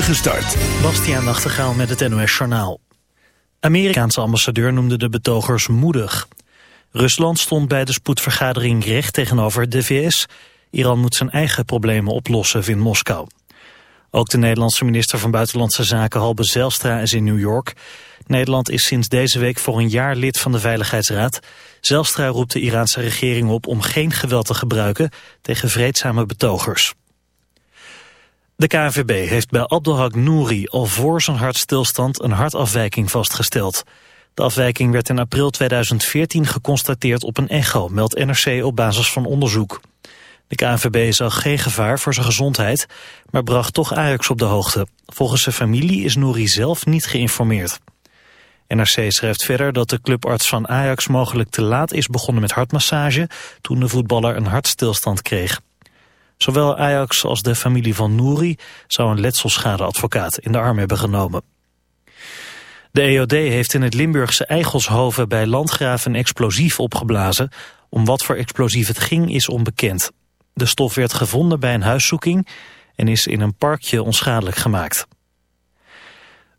Gestart. Bastiaan Nachtegaal met het NOS Journaal. Amerikaanse ambassadeur noemde de betogers moedig. Rusland stond bij de spoedvergadering recht tegenover de VS. Iran moet zijn eigen problemen oplossen, vindt Moskou. Ook de Nederlandse minister van Buitenlandse Zaken Halbe Zijlstra is in New York. Nederland is sinds deze week voor een jaar lid van de Veiligheidsraad. Zijlstra roept de Iraanse regering op om geen geweld te gebruiken tegen vreedzame betogers. De KNVB heeft bij Abdelhak Nouri al voor zijn hartstilstand een hartafwijking vastgesteld. De afwijking werd in april 2014 geconstateerd op een echo, meldt NRC op basis van onderzoek. De KNVB zag geen gevaar voor zijn gezondheid, maar bracht toch Ajax op de hoogte. Volgens zijn familie is Nouri zelf niet geïnformeerd. NRC schrijft verder dat de clubarts van Ajax mogelijk te laat is begonnen met hartmassage toen de voetballer een hartstilstand kreeg. Zowel Ajax als de familie van Nouri zou een letselschadeadvocaat in de arm hebben genomen. De EOD heeft in het Limburgse Eigelshoven bij Landgraaf een explosief opgeblazen. Om wat voor explosief het ging is onbekend. De stof werd gevonden bij een huiszoeking en is in een parkje onschadelijk gemaakt.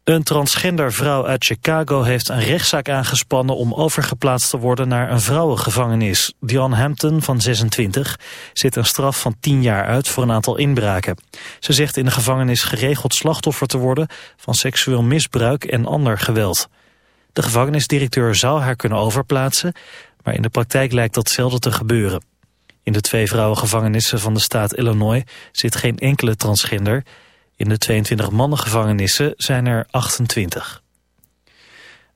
Een transgender vrouw uit Chicago heeft een rechtszaak aangespannen om overgeplaatst te worden naar een vrouwengevangenis. Dion Hampton van 26 zit een straf van 10 jaar uit voor een aantal inbraken. Ze zegt in de gevangenis geregeld slachtoffer te worden van seksueel misbruik en ander geweld. De gevangenisdirecteur zou haar kunnen overplaatsen, maar in de praktijk lijkt dat zelden te gebeuren. In de twee vrouwengevangenissen van de staat Illinois zit geen enkele transgender... In de 22 mannengevangenissen zijn er 28.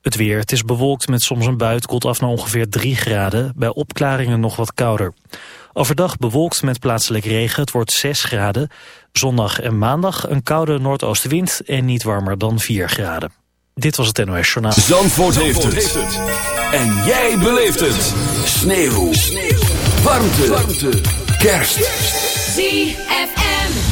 Het weer, het is bewolkt met soms een bui, het koelt af naar ongeveer 3 graden. Bij opklaringen nog wat kouder. Overdag bewolkt met plaatselijk regen, het wordt 6 graden. Zondag en maandag een koude noordoostenwind en niet warmer dan 4 graden. Dit was het NOS Journaal. Zandvoort, heeft, het. En jij beleeft het. Sneeuw. Sneeuw. Warmte. Warmte. Kerst. ZFM.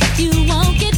like you won't get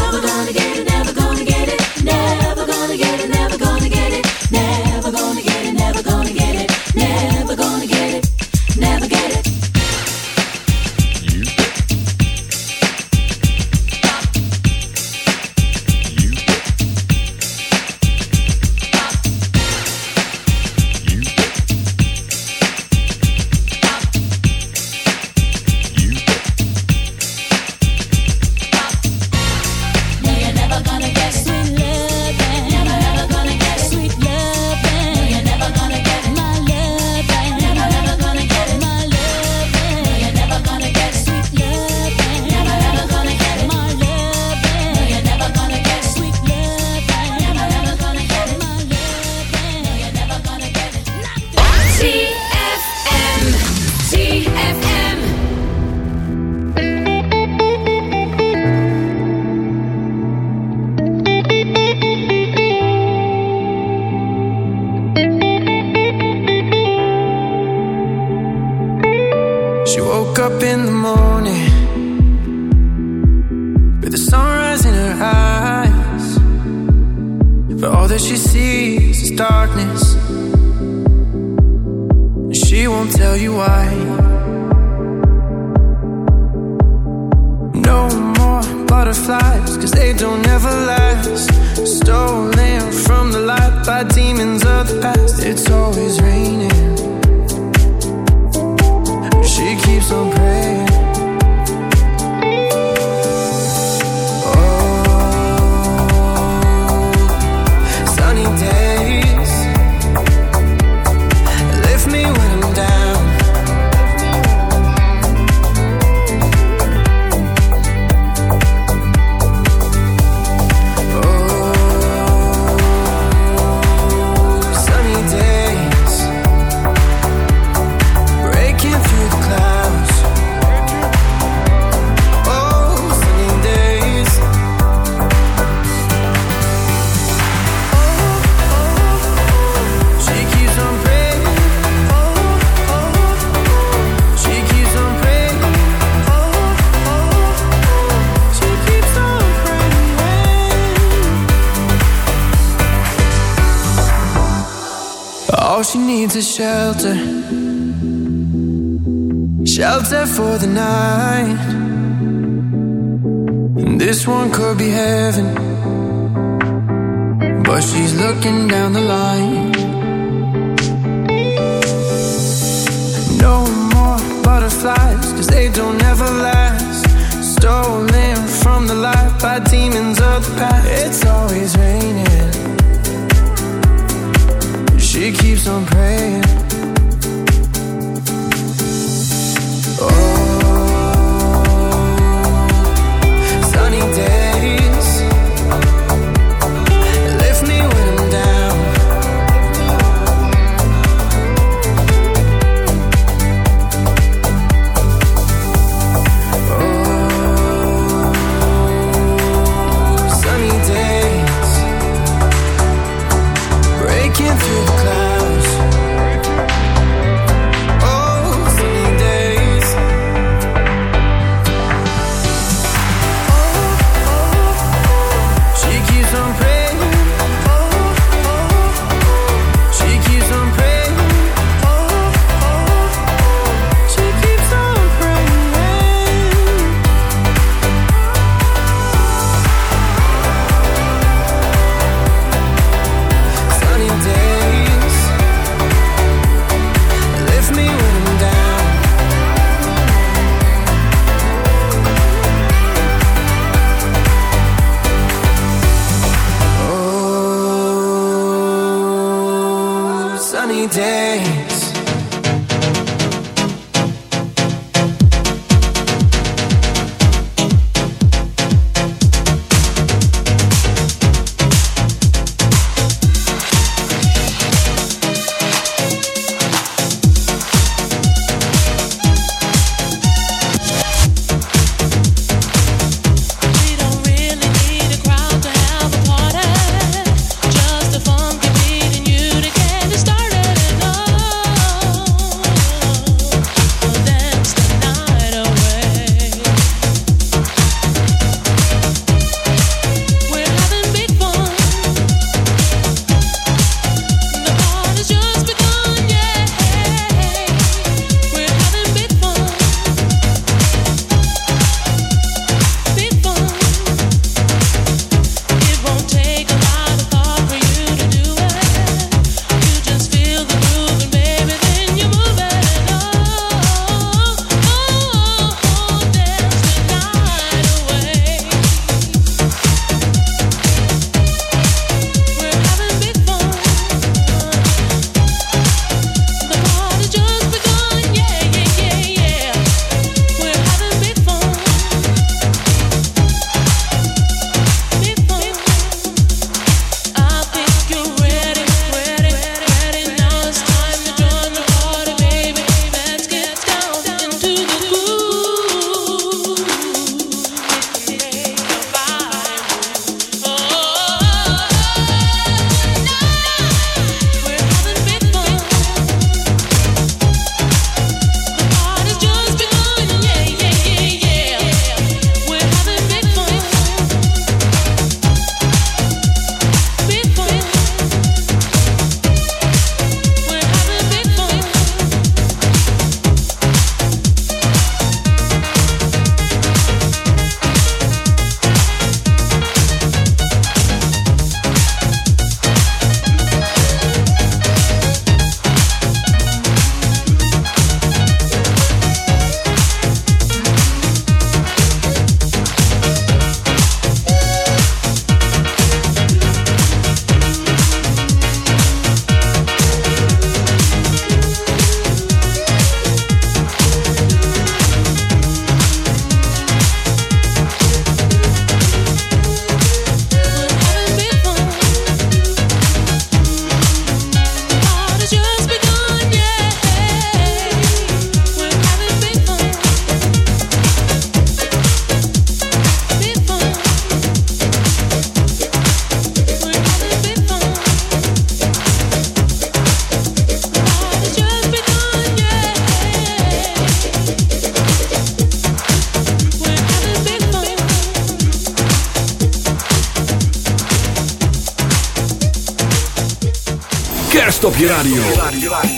kerst op je radio.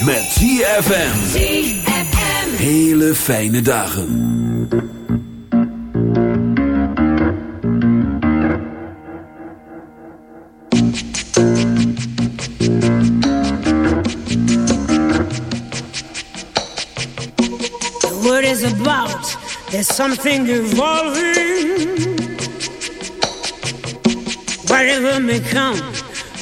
Met ZFM. Hele fijne dagen. The word is about. There's something evolving. Whatever may come,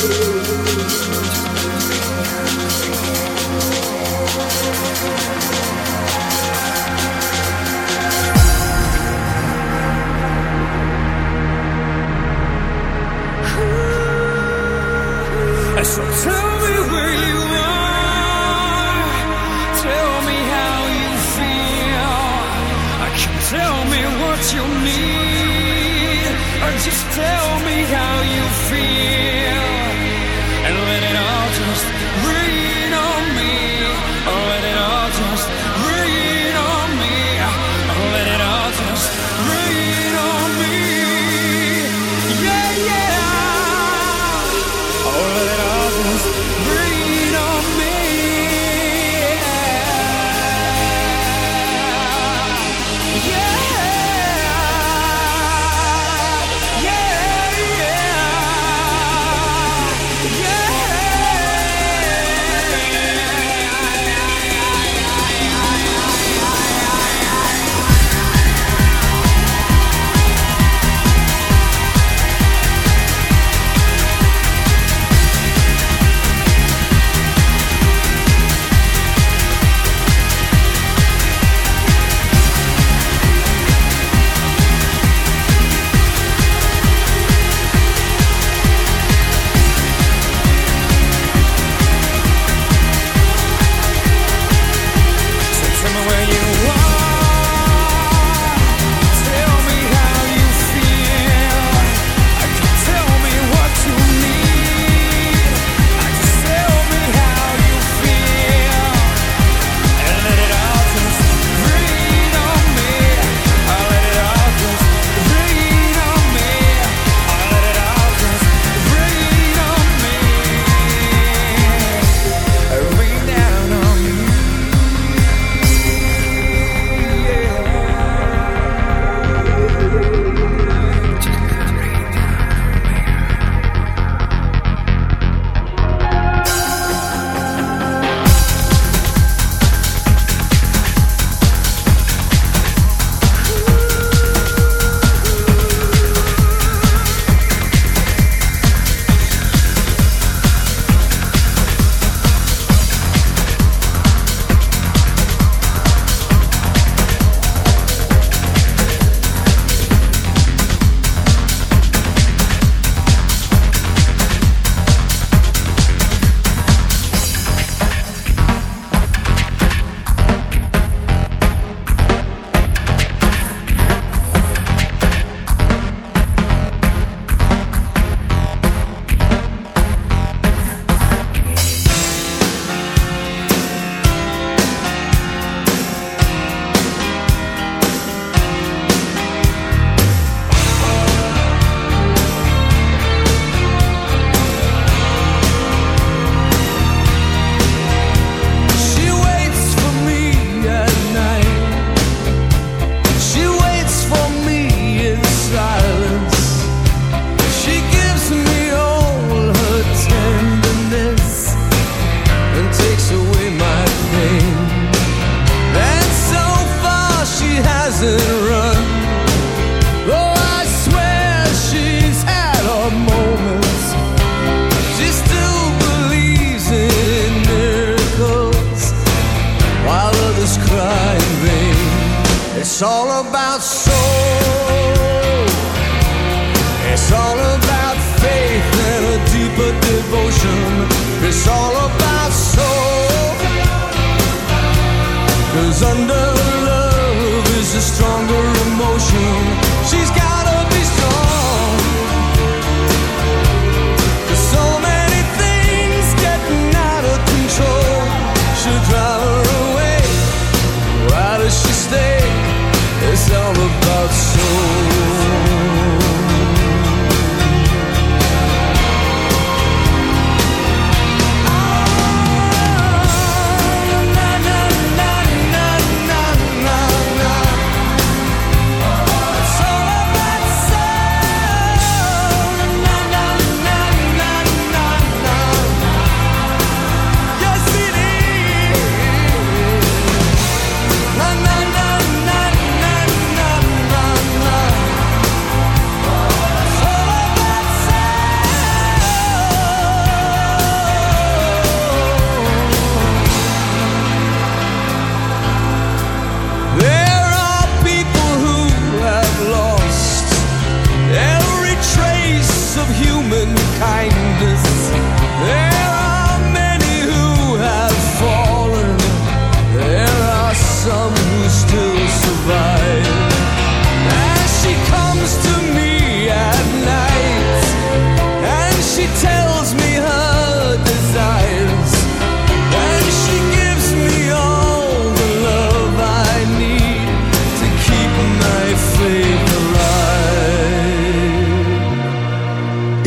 you.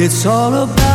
It's all about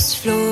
floor.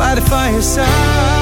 By the fireside.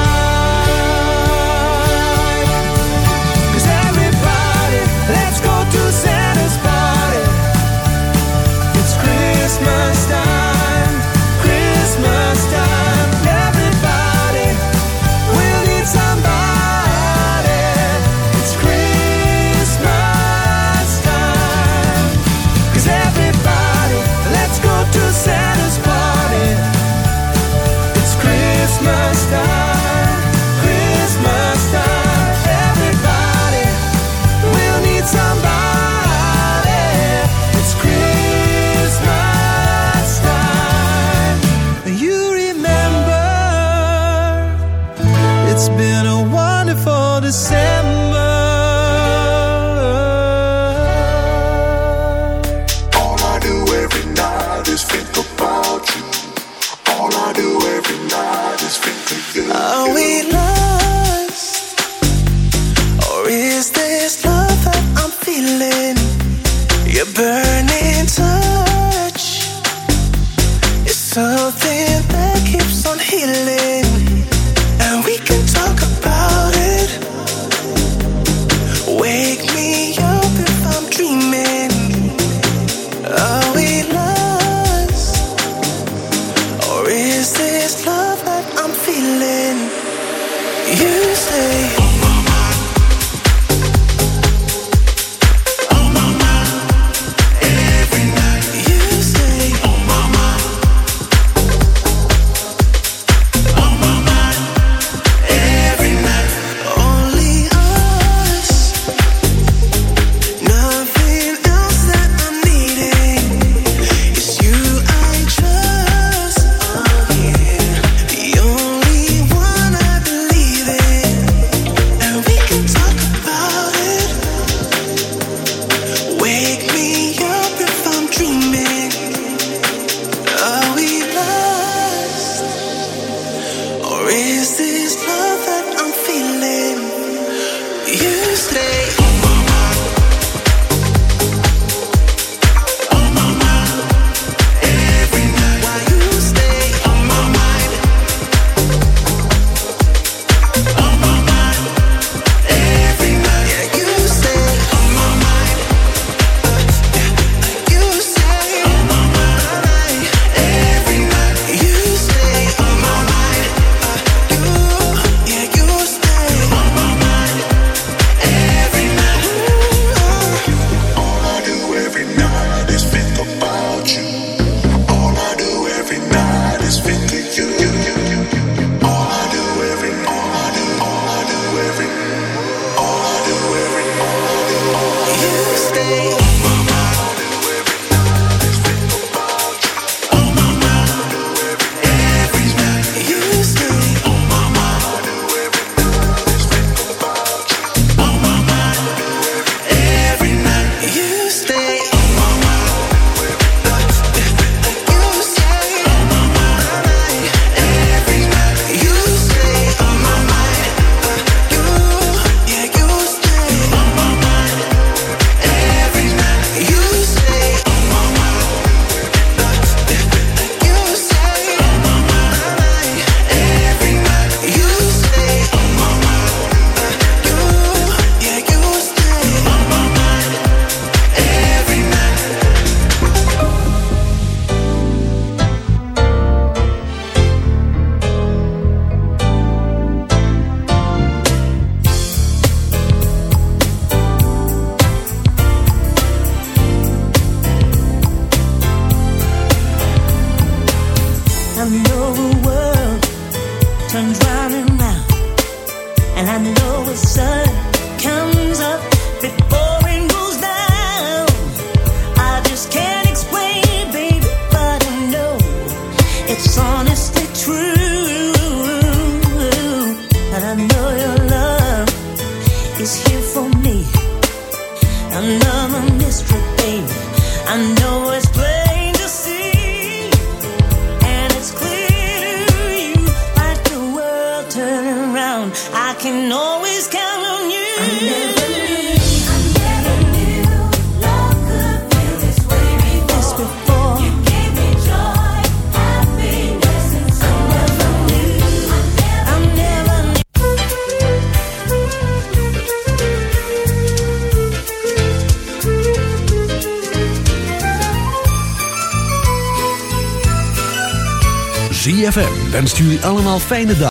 away allemaal fijne dagen.